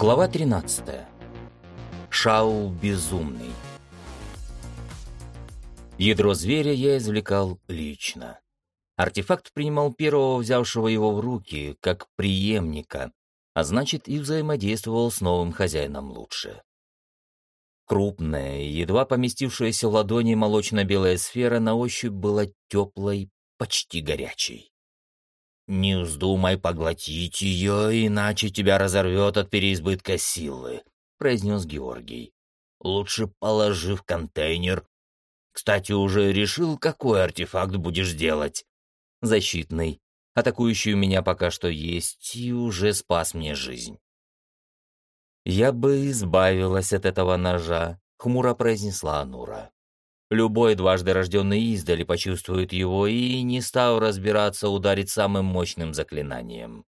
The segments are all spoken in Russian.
Глава 13. Шау безумный. Ядро зверя я извлекал лично. Артефакт принимал первого взявшего его в руки, как преемника, а значит и взаимодействовал с новым хозяином лучше. Крупная, едва поместившаяся в ладони молочно-белая сфера на ощупь была теплой, почти горячей. «Не вздумай поглотить ее, иначе тебя разорвет от переизбытка силы», — произнес Георгий. «Лучше положи в контейнер. Кстати, уже решил, какой артефакт будешь делать?» «Защитный. Атакующий у меня пока что есть и уже спас мне жизнь». «Я бы избавилась от этого ножа», — хмуро произнесла Анура. Любой дважды рожденный издали почувствует его и, не стал разбираться, ударить самым мощным заклинанием.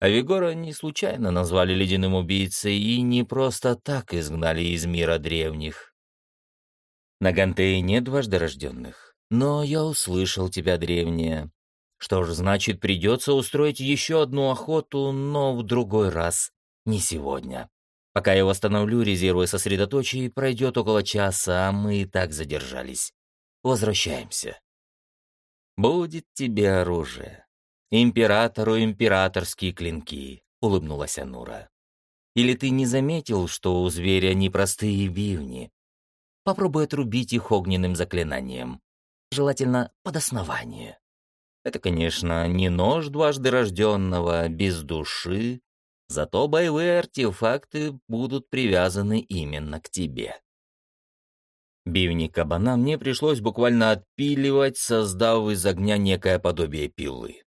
А Вигора не случайно назвали ледяным убийцей и не просто так изгнали из мира древних. На Гантее нет дважды рожденных, но я услышал тебя, древняя. Что ж, значит, придется устроить еще одну охоту, но в другой раз, не сегодня. Пока я восстановлю резервы сосредоточий, пройдет около часа, а мы и так задержались. Возвращаемся. Будет тебе оружие. Императору императорские клинки, улыбнулась Анура. Или ты не заметил, что у зверя непростые бивни? Попробуй отрубить их огненным заклинанием. Желательно под основание. Это, конечно, не нож дважды рожденного, без души, Зато боевые артефакты будут привязаны именно к тебе. Бивни кабана мне пришлось буквально отпиливать, создав из огня некое подобие пилы.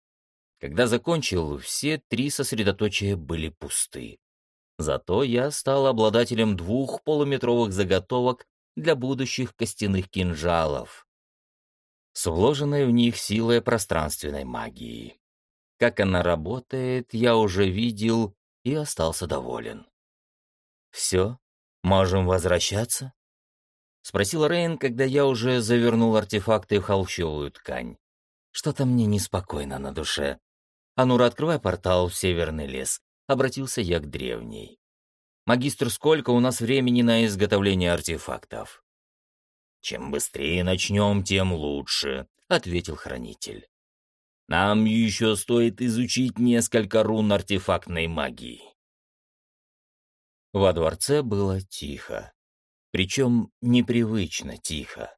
Когда закончил, все три сосредоточия были пусты. Зато я стал обладателем двух полуметровых заготовок для будущих костяных кинжалов, с вложенной в них силой пространственной магии. Как она работает, я уже видел и остался доволен. «Все? Можем возвращаться?» — спросил Рейн, когда я уже завернул артефакты в холщовую ткань. «Что-то мне неспокойно на душе. Анура, открывай портал в Северный лес», — обратился я к древней. «Магистр, сколько у нас времени на изготовление артефактов?» «Чем быстрее начнем, тем лучше», — ответил хранитель. Нам еще стоит изучить несколько рун артефактной магии. Во дворце было тихо. Причем непривычно тихо.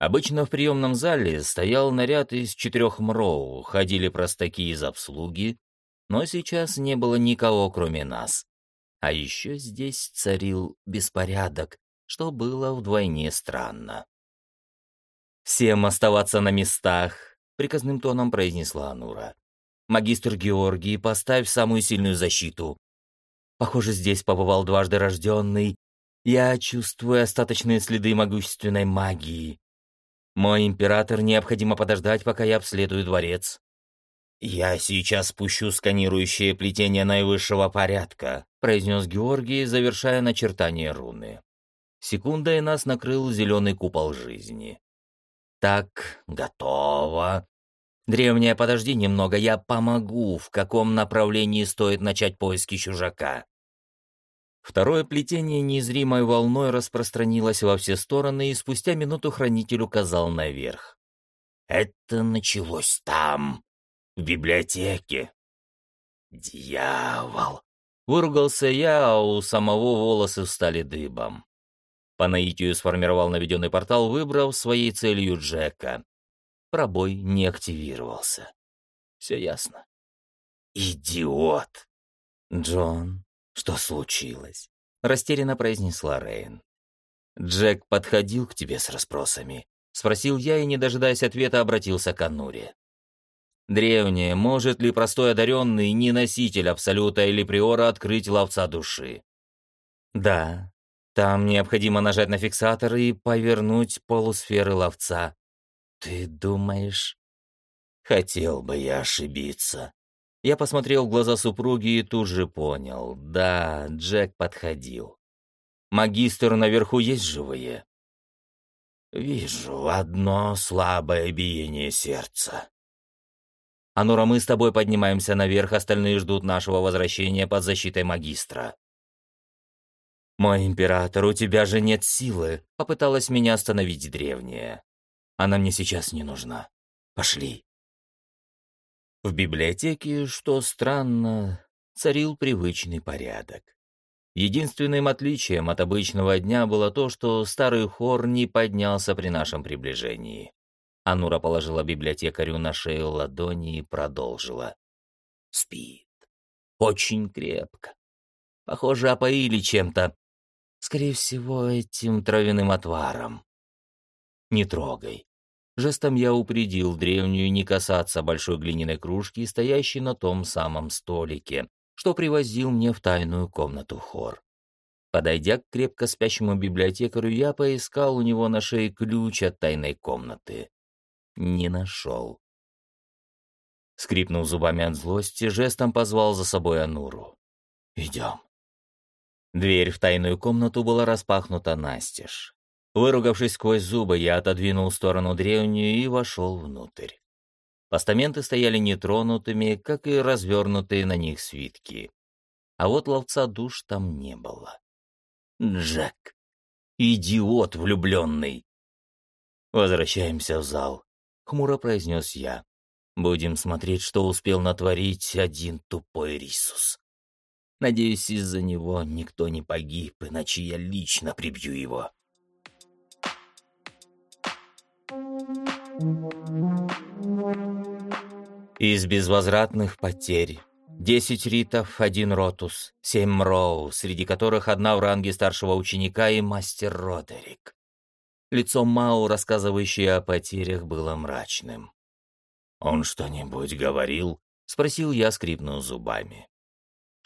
Обычно в приемном зале стоял наряд из четырех мроу, ходили простаки из обслуги, но сейчас не было никого, кроме нас. А еще здесь царил беспорядок, что было вдвойне странно. «Всем оставаться на местах», — приказным тоном произнесла Анура. «Магистр Георгий, поставь самую сильную защиту. Похоже, здесь побывал дважды рожденный. Я чувствую остаточные следы могущественной магии. Мой император необходимо подождать, пока я обследую дворец». «Я сейчас спущу сканирующее плетение наивысшего порядка», произнес Георгий, завершая начертание руны. Секундой нас накрыл зеленый купол жизни. Так, готово. Древняя, подожди немного, я помогу, в каком направлении стоит начать поиски чужака. Второе плетение незримой волной распространилось во все стороны, и спустя минуту хранитель указал наверх. «Это началось там, в библиотеке». «Дьявол!» — выругался я, а у самого волосы встали дыбом. По наитию сформировал наведенный портал, выбрав своей целью Джека. Пробой не активировался. Все ясно. «Идиот!» «Джон, что случилось?» — растерянно произнесла Рейн. «Джек подходил к тебе с расспросами?» — спросил я и, не дожидаясь ответа, обратился к Ануре. «Древнее, может ли простой одаренный, не носитель Абсолюта или Приора, открыть ловца души?» «Да, там необходимо нажать на фиксатор и повернуть полусферы ловца. Ты думаешь? Хотел бы я ошибиться. Я посмотрел в глаза супруги и тут же понял. Да, Джек подходил. Магистр наверху есть живые? Вижу одно слабое биение сердца. Анура, мы с тобой поднимаемся наверх, остальные ждут нашего возвращения под защитой магистра». «Мой император, у тебя же нет силы», — попыталась меня остановить древняя. «Она мне сейчас не нужна. Пошли». В библиотеке, что странно, царил привычный порядок. Единственным отличием от обычного дня было то, что старый хор не поднялся при нашем приближении. Анура положила библиотекарю на шею ладони и продолжила. Спит. Очень крепко. Похоже, опоили чем-то. Скорее всего, этим травяным отваром. Не трогай. Жестом я упредил древнюю не касаться большой глиняной кружки, стоящей на том самом столике, что привозил мне в тайную комнату хор. Подойдя к крепко спящему библиотекарю, я поискал у него на шее ключ от тайной комнаты. Не нашел. Скрипнул зубами от злости, жестом позвал за собой Ануру. «Идем». Дверь в тайную комнату была распахнута настежь. Выругавшись сквозь зубы, я отодвинул сторону древнюю и вошел внутрь. Постаменты стояли нетронутыми, как и развернутые на них свитки. А вот ловца душ там не было. Джек. Идиот влюбленный. Возвращаемся в зал, хмуро произнес я. Будем смотреть, что успел натворить один тупой Рисус. Надеюсь, из-за него никто не погиб, иначе я лично прибью его. Из безвозвратных потерь. Десять ритов, один ротус, семь мроу, среди которых одна в ранге старшего ученика и мастер Родерик. Лицо Мау, рассказывающее о потерях, было мрачным. «Он что-нибудь говорил?» — спросил я, скрипнув зубами.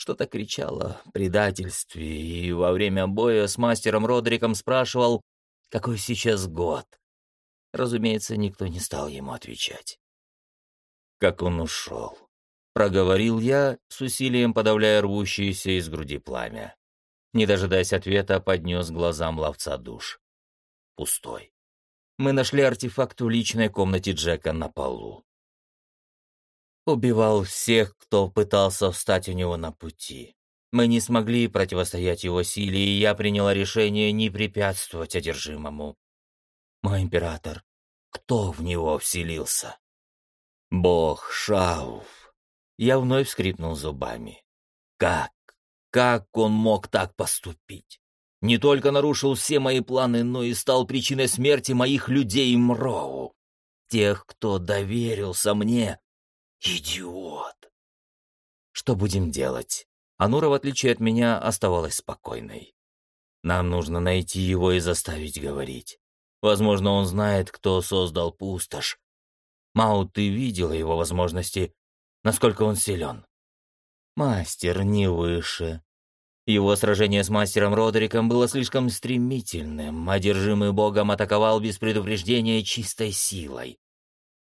Что-то кричало о предательстве, и во время боя с мастером Родриком спрашивал, какой сейчас год. Разумеется, никто не стал ему отвечать как он ушел. Проговорил я, с усилием подавляя рвущееся из груди пламя. Не дожидаясь ответа, поднес глазам ловца душ. Пустой. Мы нашли артефакт в личной комнате Джека на полу. Убивал всех, кто пытался встать у него на пути. Мы не смогли противостоять его силе, и я приняла решение не препятствовать одержимому. Мой император, кто в него вселился? Бог, Шауф. Я вновь скрипнул зубами. Как? Как он мог так поступить? Не только нарушил все мои планы, но и стал причиной смерти моих людей Мроу. Тех, кто доверился мне. Идиот. Что будем делать? Анура, в отличие от меня, оставалась спокойной. Нам нужно найти его и заставить говорить. Возможно, он знает, кто создал пустошь, Мау, ты видела его возможности, насколько он силен. Мастер не выше. Его сражение с мастером Родериком было слишком стремительным. Одержимый богом атаковал без предупреждения чистой силой.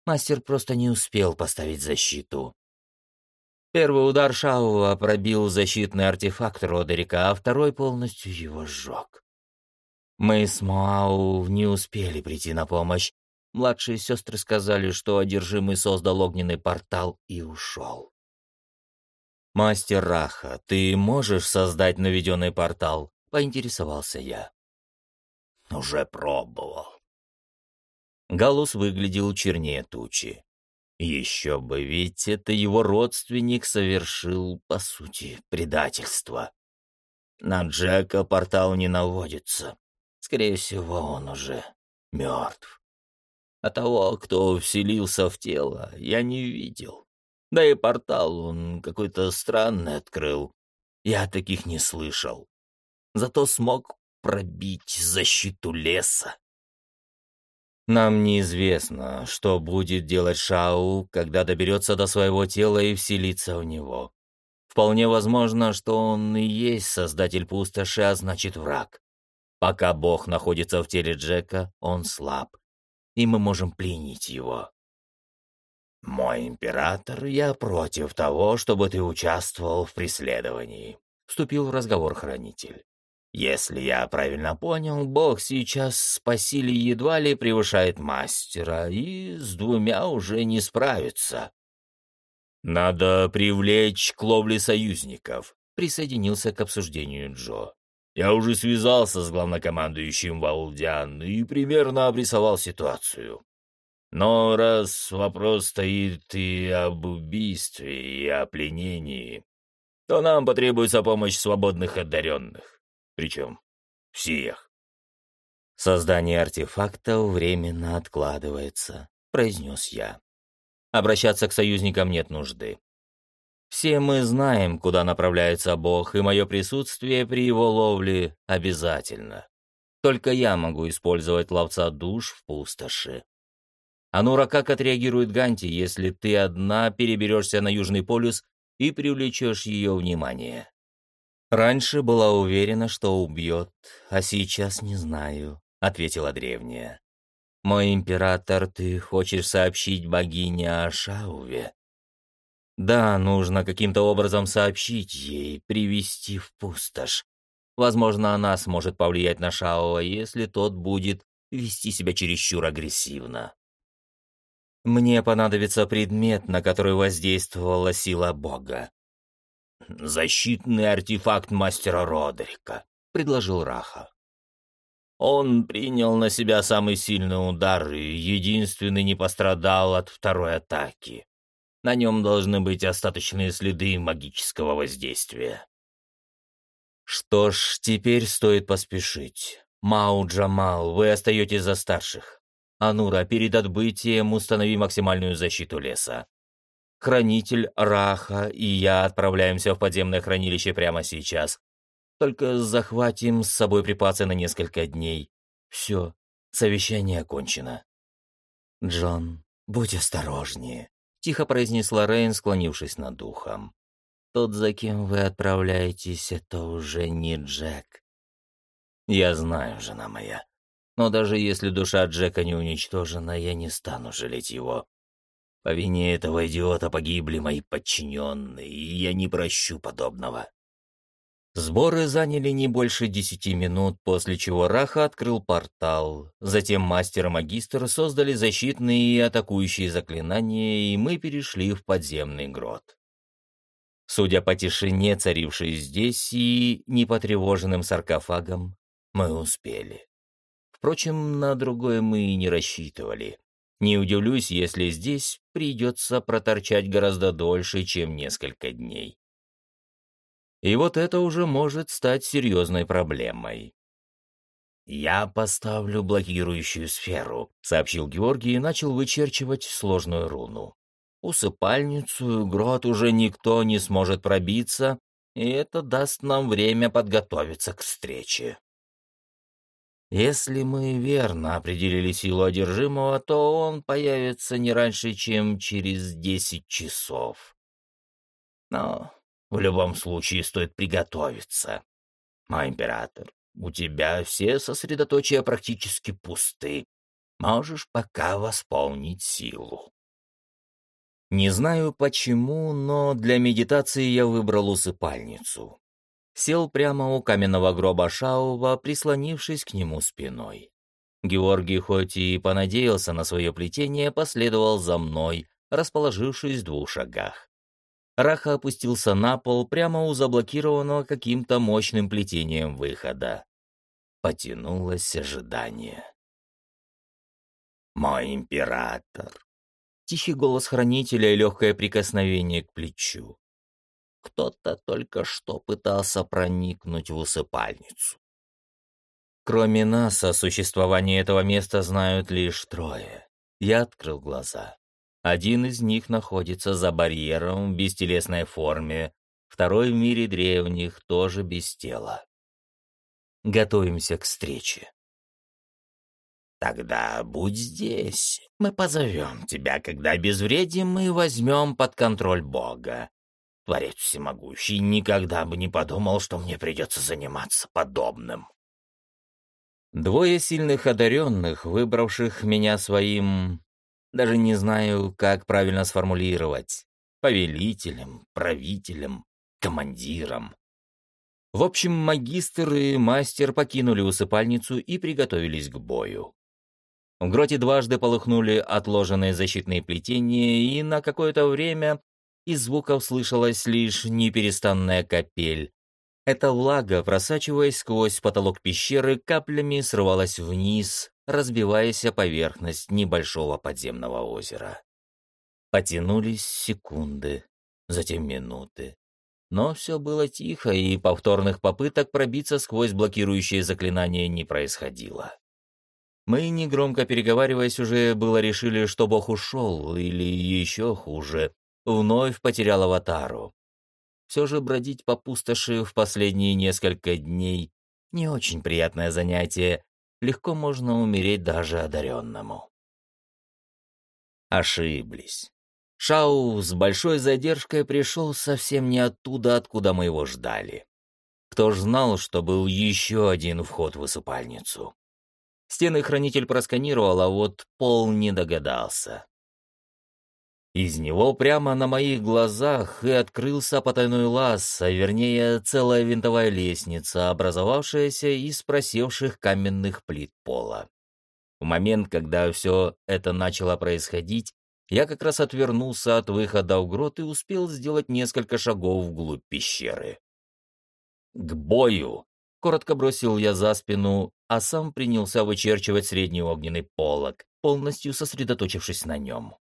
Мастер просто не успел поставить защиту. Первый удар Шауа пробил защитный артефакт Родерика, а второй полностью его сжег. Мы с Мау не успели прийти на помощь, Младшие сестры сказали, что одержимый создал огненный портал и ушел. «Мастер Раха, ты можешь создать наведенный портал?» — поинтересовался я. «Уже пробовал». Галус выглядел чернее тучи. Еще бы, ведь это его родственник совершил, по сути, предательство. На Джека портал не наводится. Скорее всего, он уже мертв. А того, кто вселился в тело, я не видел. Да и портал он какой-то странный открыл. Я таких не слышал. Зато смог пробить защиту леса. Нам неизвестно, что будет делать Шау, когда доберется до своего тела и вселится в него. Вполне возможно, что он и есть создатель пустоши, а значит враг. Пока Бог находится в теле Джека, он слаб и мы можем пленить его. «Мой император, я против того, чтобы ты участвовал в преследовании», — вступил в разговор хранитель. «Если я правильно понял, Бог сейчас по силе едва ли превышает мастера, и с двумя уже не справится. «Надо привлечь к ловле союзников», — присоединился к обсуждению Джо. «Я уже связался с главнокомандующим Валдиан и примерно обрисовал ситуацию. Но раз вопрос стоит и об убийстве, и о пленении, то нам потребуется помощь свободных одаренных. Причем всех. Создание артефакта временно откладывается, произнес я. Обращаться к союзникам нет нужды. Все мы знаем, куда направляется Бог, и мое присутствие при его ловле обязательно. Только я могу использовать ловца душ в пустоши. Анура, как отреагирует Ганти, если ты одна переберешься на Южный полюс и привлечешь ее внимание? Раньше была уверена, что убьет, а сейчас не знаю, — ответила древняя. Мой император, ты хочешь сообщить богине о Шауве? Да, нужно каким-то образом сообщить ей, привести в пустошь. Возможно, она сможет повлиять на Шаова, если тот будет вести себя чересчур агрессивно. Мне понадобится предмет, на который воздействовала сила Бога. «Защитный артефакт мастера Родрика», — предложил Раха. Он принял на себя самый сильный удар и единственный не пострадал от второй атаки. На нем должны быть остаточные следы магического воздействия. Что ж, теперь стоит поспешить. Мау Джамал, вы остаетесь за старших. Анура, перед отбытием установи максимальную защиту леса. Хранитель Раха и я отправляемся в подземное хранилище прямо сейчас. Только захватим с собой припасы на несколько дней. Все, совещание окончено. Джон, будь осторожнее, тихо произнесла Рейн, склонившись над духом. Тот, за кем вы отправляетесь, это уже не Джек. Я знаю, жена моя. Но даже если душа Джека не уничтожена, я не стану жалеть его. По вине этого идиота погибли мои подчиненные, и я не прощу подобного. Сборы заняли не больше десяти минут, после чего Раха открыл портал. Затем мастер и магистр создали защитные и атакующие заклинания, и мы перешли в подземный грот. Судя по тишине, царившей здесь, и непотревоженным саркофагом, мы успели. Впрочем, на другое мы и не рассчитывали. Не удивлюсь, если здесь придется проторчать гораздо дольше, чем несколько дней. И вот это уже может стать серьезной проблемой. «Я поставлю блокирующую сферу», — сообщил Георгий и начал вычерчивать сложную руну. «Усыпальницу грот уже никто не сможет пробиться, и это даст нам время подготовиться к встрече». Если мы верно определили силу одержимого, то он появится не раньше, чем через десять часов. Но в любом случае стоит приготовиться. Мой император, у тебя все сосредоточия практически пусты. Можешь пока восполнить силу. Не знаю почему, но для медитации я выбрал усыпальницу сел прямо у каменного гроба Шаува, прислонившись к нему спиной. Георгий, хоть и понадеялся на свое плетение, последовал за мной, расположившись в двух шагах. Раха опустился на пол прямо у заблокированного каким-то мощным плетением выхода. Потянулось ожидание. «Мой император!» Тихий голос хранителя и легкое прикосновение к плечу. Кто-то только что пытался проникнуть в усыпальницу. Кроме нас, о существовании этого места знают лишь трое. Я открыл глаза. Один из них находится за барьером в бестелесной форме, второй в мире древних тоже без тела. Готовимся к встрече. Тогда будь здесь. Мы позовем тебя, когда обезвредим мы возьмем под контроль Бога. Творец всемогущий никогда бы не подумал, что мне придется заниматься подобным. Двое сильных одаренных, выбравших меня своим... Даже не знаю, как правильно сформулировать. Повелителем, правителем, командиром. В общем, магистр и мастер покинули усыпальницу и приготовились к бою. В гроте дважды полыхнули отложенные защитные плетения, и на какое-то время Из звуков слышалась лишь неперестанная капель. Эта влага, просачиваясь сквозь потолок пещеры, каплями срывалась вниз, разбиваясь о поверхность небольшого подземного озера. Потянулись секунды, затем минуты. Но все было тихо, и повторных попыток пробиться сквозь блокирующие заклинания не происходило. Мы, негромко переговариваясь, уже было решили, что Бог ушел, или еще хуже, вновь потерял аватару. Все же бродить по пустоши в последние несколько дней — не очень приятное занятие, легко можно умереть даже одаренному. Ошиблись. Шау с большой задержкой пришел совсем не оттуда, откуда мы его ждали. Кто ж знал, что был еще один вход в усыпальницу? Стены хранитель просканировал, а вот пол не догадался. Из него прямо на моих глазах и открылся потайной лаз, а вернее целая винтовая лестница, образовавшаяся из просевших каменных плит пола. В момент, когда все это начало происходить, я как раз отвернулся от выхода в грот и успел сделать несколько шагов вглубь пещеры. «К бою!» — коротко бросил я за спину а сам принялся вычерчивать средний огненный полог, полностью сосредоточившись на нем.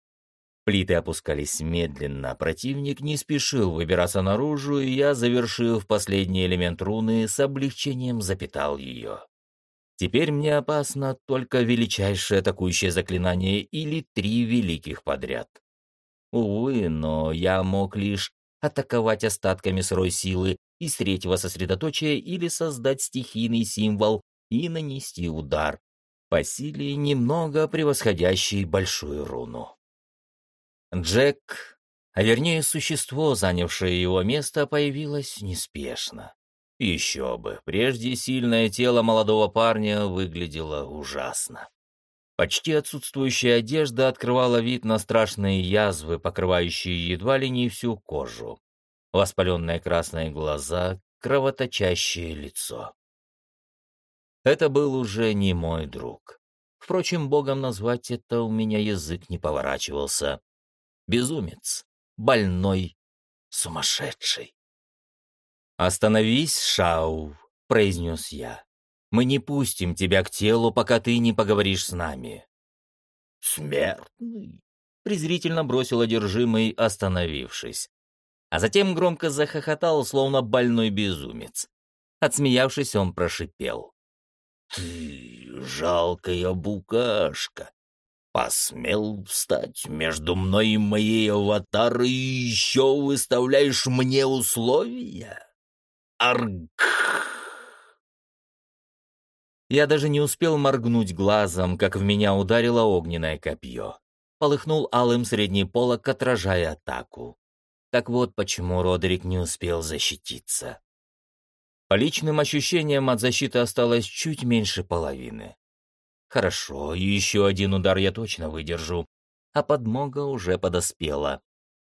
Плиты опускались медленно, противник не спешил выбираться наружу, и я, завершив последний элемент руны, с облегчением запитал ее. Теперь мне опасно только величайшее атакующее заклинание или три великих подряд. Увы, но я мог лишь атаковать остатками сырой силы из третьего сосредоточия или создать стихийный символ и нанести удар, по силе немного превосходящий большую руну. Джек, а вернее существо, занявшее его место, появилось неспешно. Еще бы, прежде сильное тело молодого парня выглядело ужасно. Почти отсутствующая одежда открывала вид на страшные язвы, покрывающие едва ли не всю кожу. Воспаленные красные глаза, кровоточащее лицо. Это был уже не мой друг. Впрочем, богом назвать это у меня язык не поворачивался. Безумец, больной, сумасшедший. «Остановись, Шау», — произнес я. «Мы не пустим тебя к телу, пока ты не поговоришь с нами». «Смертный», — презрительно бросил одержимый, остановившись. А затем громко захохотал, словно больной безумец. Отсмеявшись, он прошипел. Ты, жалкая букашка, посмел встать между мной и моей аватарой и еще выставляешь мне условия? Арг! Я даже не успел моргнуть глазом, как в меня ударило огненное копье. Полыхнул алым средний полок, отражая атаку. Так вот почему Родерик не успел защититься. По личным ощущениям от защиты осталось чуть меньше половины. Хорошо, еще один удар я точно выдержу. А подмога уже подоспела.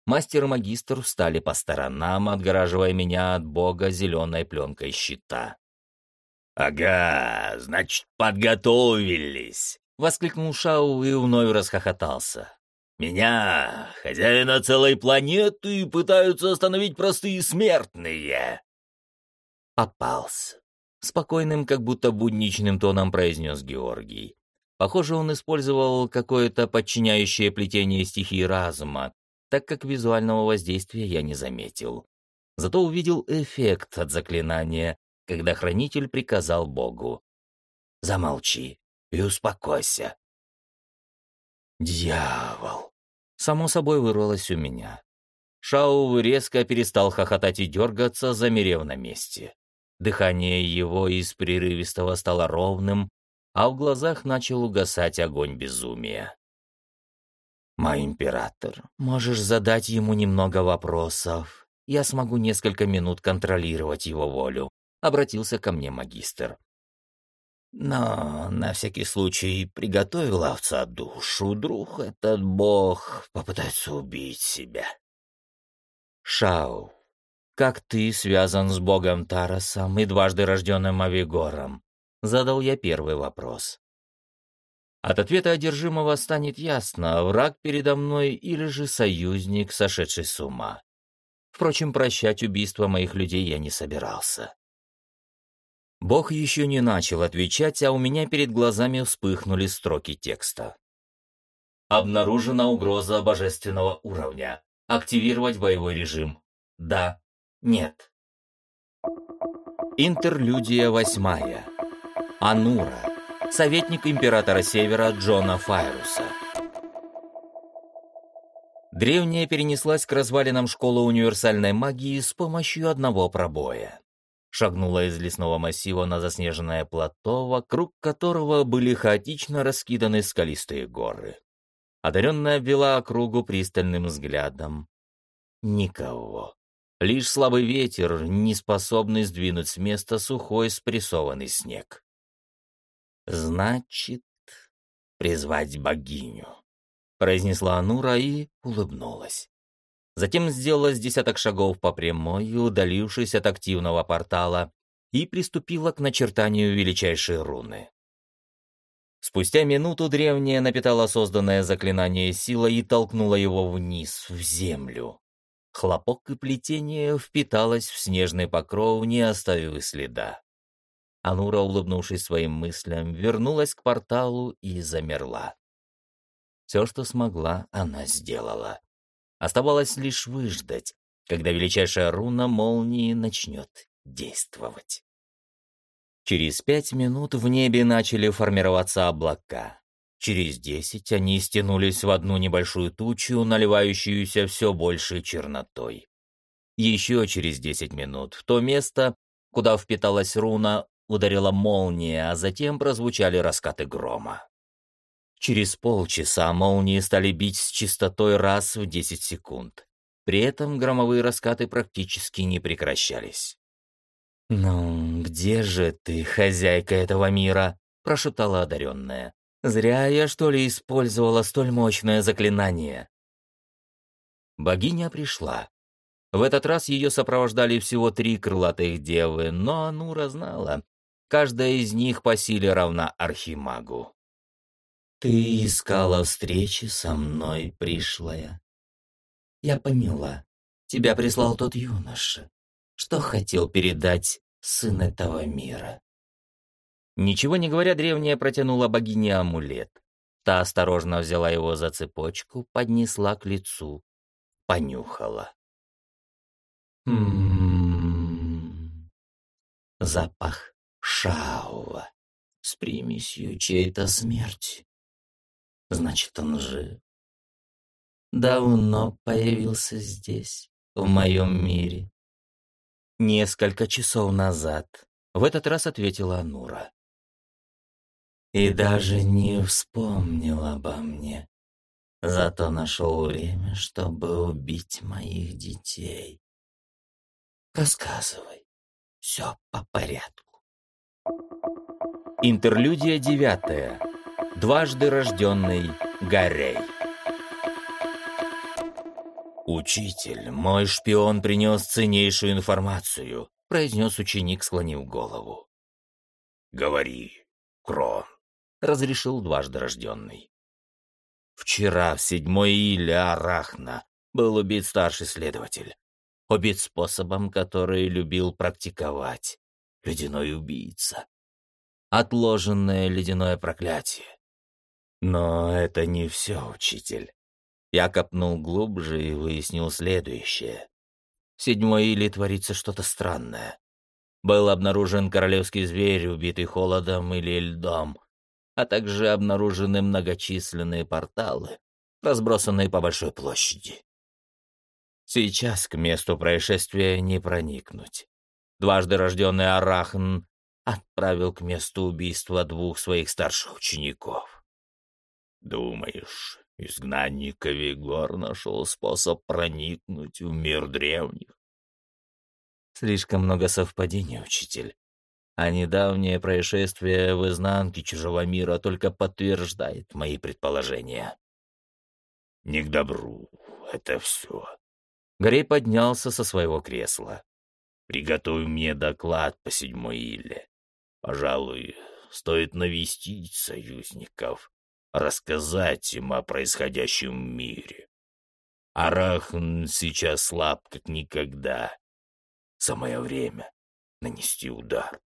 Мастер и магистр встали по сторонам, отгораживая меня от бога зеленой пленкой щита. «Ага, значит, подготовились!» — воскликнул Шау и вновь расхохотался. «Меня, хозяина целой планеты, пытаются остановить простые смертные!» попался. Спокойным, как будто будничным тоном произнес Георгий. Похоже, он использовал какое-то подчиняющее плетение стихии разума, так как визуального воздействия я не заметил. Зато увидел эффект от заклинания, когда хранитель приказал Богу. «Замолчи и успокойся». «Дьявол!» Само собой вырвалось у меня. Шау резко перестал хохотать и дергаться, замерев на месте. Дыхание его из прерывистого стало ровным, а в глазах начал угасать огонь безумия. «Мой император, можешь задать ему немного вопросов. Я смогу несколько минут контролировать его волю», — обратился ко мне магистр. «Но на всякий случай приготовил овца душу, друг этот бог попытается убить себя». «Шау, как ты связан с богом Тарасом и дважды рожденным Авигором? Задал я первый вопрос. От ответа одержимого станет ясно, враг передо мной или же союзник, сошедший с ума. Впрочем, прощать убийство моих людей я не собирался. Бог еще не начал отвечать, а у меня перед глазами вспыхнули строки текста. Обнаружена угроза божественного уровня. Активировать боевой режим. Да. Нет. Интерлюдия восьмая. Анура. Советник императора Севера Джона Файруса. Древняя перенеслась к развалинам школы универсальной магии с помощью одного пробоя. Шагнула из лесного массива на заснеженное плато, вокруг которого были хаотично раскиданы скалистые горы. Одаренная обвела округу пристальным взглядом. Никого. Лишь слабый ветер, не способный сдвинуть с места сухой спрессованный снег. «Значит, призвать богиню», — произнесла Анура и улыбнулась. Затем сделала с десяток шагов по прямой, удалившись от активного портала, и приступила к начертанию величайшей руны. Спустя минуту древняя напитала созданное заклинание силой и толкнула его вниз, в землю. Хлопок и плетение впиталось в снежный покров, не оставив и следа. Анура, улыбнувшись своим мыслям, вернулась к порталу и замерла. Все, что смогла, она сделала. Оставалось лишь выждать, когда величайшая руна молнии начнет действовать. Через пять минут в небе начали формироваться облака. Через десять они стянулись в одну небольшую тучу, наливающуюся все большей чернотой. Еще через десять минут в то место, куда впиталась руна, ударила молния, а затем прозвучали раскаты грома. Через полчаса молнии стали бить с частотой раз в десять секунд. При этом громовые раскаты практически не прекращались. «Ну, где же ты, хозяйка этого мира?» — прошептала одаренная. «Зря я, что ли, использовала столь мощное заклинание». Богиня пришла. В этот раз ее сопровождали всего три крылатых девы, но Анура знала, каждая из них по силе равна Архимагу. «Ты искала встречи со мной, пришлая?» «Я поняла. Тебя прислал тот юноша что хотел передать сын этого мира. Ничего не говоря, древняя протянула богине амулет. Та осторожно взяла его за цепочку, поднесла к лицу, понюхала. М-м-м. Запах шаува с примесью чьей-то смерти. Значит, он жив. Давно появился здесь, в моем мире. «Несколько часов назад», — в этот раз ответила Нура. «И даже не вспомнил обо мне. Зато нашел время, чтобы убить моих детей. Рассказывай, все по порядку». Интерлюдия девятая. Дважды рожденный Гарей. «Учитель, мой шпион принес ценнейшую информацию», — произнес ученик, склонив голову. «Говори, Крон», — разрешил дважды рожденный. «Вчера в седьмой иле Арахна был убит старший следователь. Убит способом, который любил практиковать. Ледяной убийца. Отложенное ледяное проклятие. Но это не все, учитель. Я копнул глубже и выяснил следующее. В седьмой иле творится что-то странное. Был обнаружен королевский зверь, убитый холодом или льдом, а также обнаружены многочисленные порталы, разбросанные по большой площади. Сейчас к месту происшествия не проникнуть. Дважды рожденный Арахн отправил к месту убийства двух своих старших учеников. «Думаешь, Изгнанник Авигор нашел способ проникнуть в мир древних. Слишком много совпадений, учитель. А недавнее происшествие в изнанке чужого мира только подтверждает мои предположения. Не к добру это все. Грей поднялся со своего кресла. Приготовь мне доклад по седьмой иле. Пожалуй, стоит навестить союзников рассказать им о происходящем мире. Арахн сейчас слаб, как никогда. Самое время нанести удар.